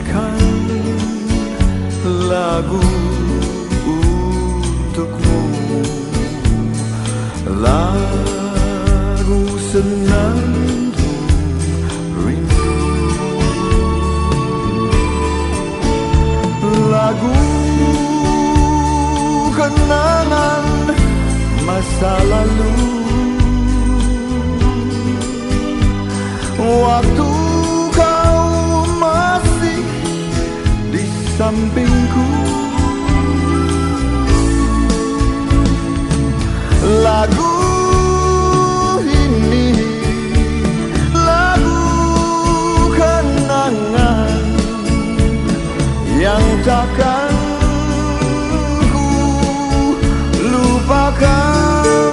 nyanyikan lagu untukmu. Lagu senandung rindu. Lagu kenangan masa lalu. Waktu Lagu ini. Lagu kenangan Yang takkan ku lupakan.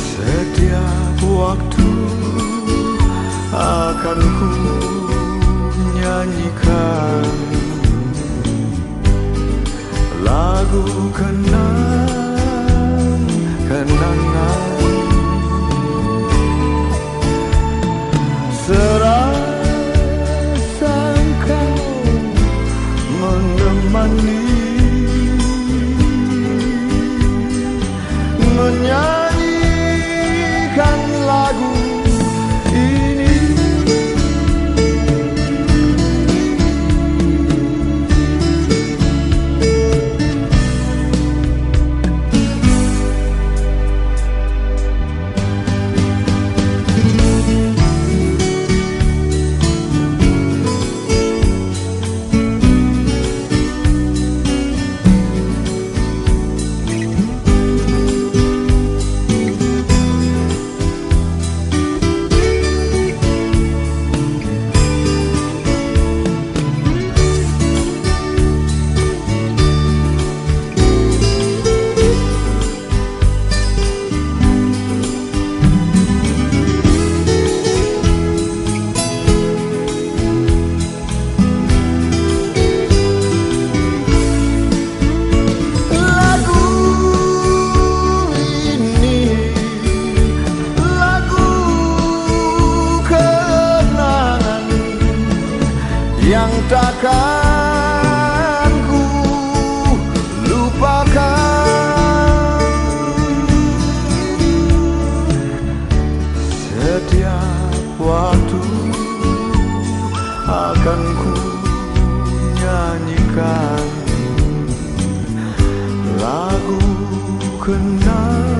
Setiap waktu akan ku nyanyikan lagu kenang kenangan. Serasa kau menemani menyanyikan setiap waktu akan ku nyanyikan lagu kenangan